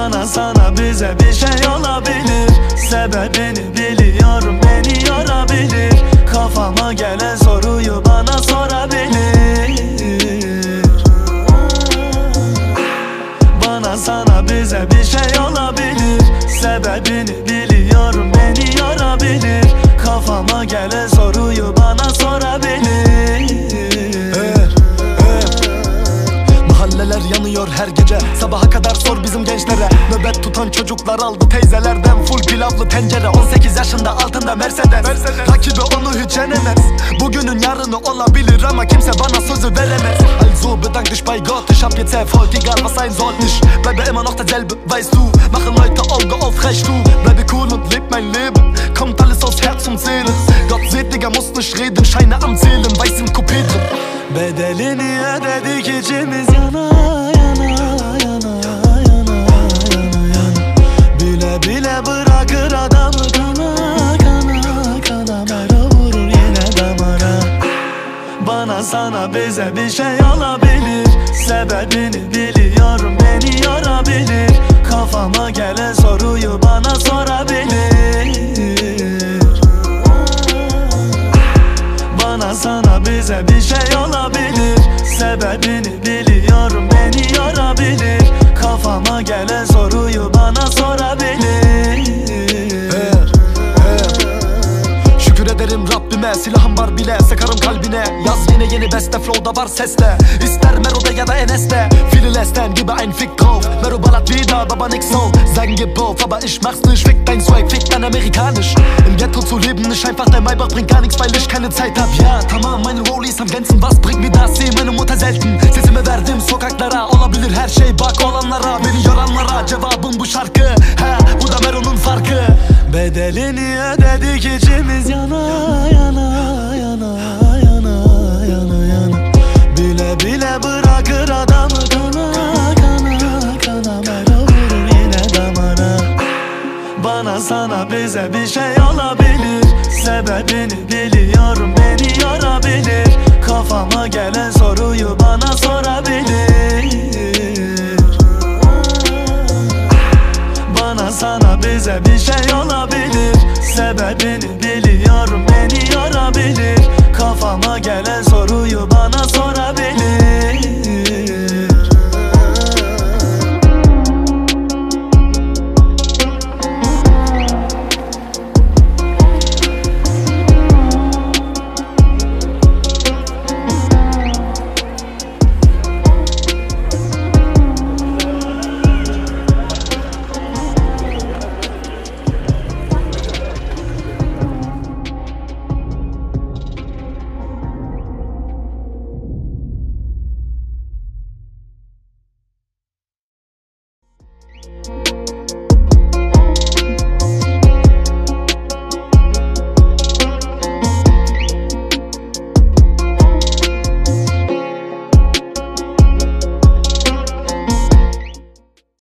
Bana sana bize bir şey olabilir. Sebebini biliyorum beni yorabilir. Kafama gelen soruyu bana sorabilir. Bana sana bize bir şey olabilir. Sebebini biliyorum beni yorabilir. Kafama gelen soruyu Mahalleler yanıyor her gece. Sabaha kadar sor bizim gençlere. Nöbet tutan çocuklar aldı teyzelerden. Full pilavlı tencere. 18 yaşında altında Mercedes, Rakibi onu hiç yenemez. Bugünün yarını olabilir ama kimse bana sözü veremez. Also bedank dich bei Gott Ich hab jetzt Erfolg, egal was sein soll Ich bleibe immer noch derselbe, weißt du Machen Leute Auge auf, recht du Bleibe cool und leb mein Leben Kommt alles aus Herz und Seele Gott seht, Digga, muss nicht reden Scheine am Zählen, weiß im Coupé drin Bedelini ödedik içimiz yana yana yana yana yana yana. Bile bile bırakır adamı kana kana kana. Mero vurur yine damara. Bana sana bize bir şey olabilir. Sebebini biliyorum beni yorabilir. Kafama gelen soruyu bana olabilir. Sebebini biliyorum beni yorabilir Kafama gelen soruyu bana sorabilir. Ederim Rabbime silahım var bile Sıkarım kalbine. Yaz yine yeni beste flow'da var sesle İster Mero'da ya da Enes'te. Lästern gibi ein Fick drauf Mero ballert wieder aber nix so Sein auf aber ich mach's nicht Fick dein Swag, fick dein amerikanisch Im Ghetto zu leben nicht einfach Dein Maybach bringt gar nichts weil ich keine Zeit hab Ja tamam meine Rollies am Glänzen Ha bu da Mero'nun farkı. Bedelini ödedik içimiz yana yana yana yana yana yana. Bile bile bırakır adamı kana kana kana. Mero vurur yine damara Bana sana bize bir şey olabilir. Sebebini biliyorum beni yorabilir. Kafama gelen soruyu bana sana bize bir şey olabilir. Sebebini biliyorum beni yorabilir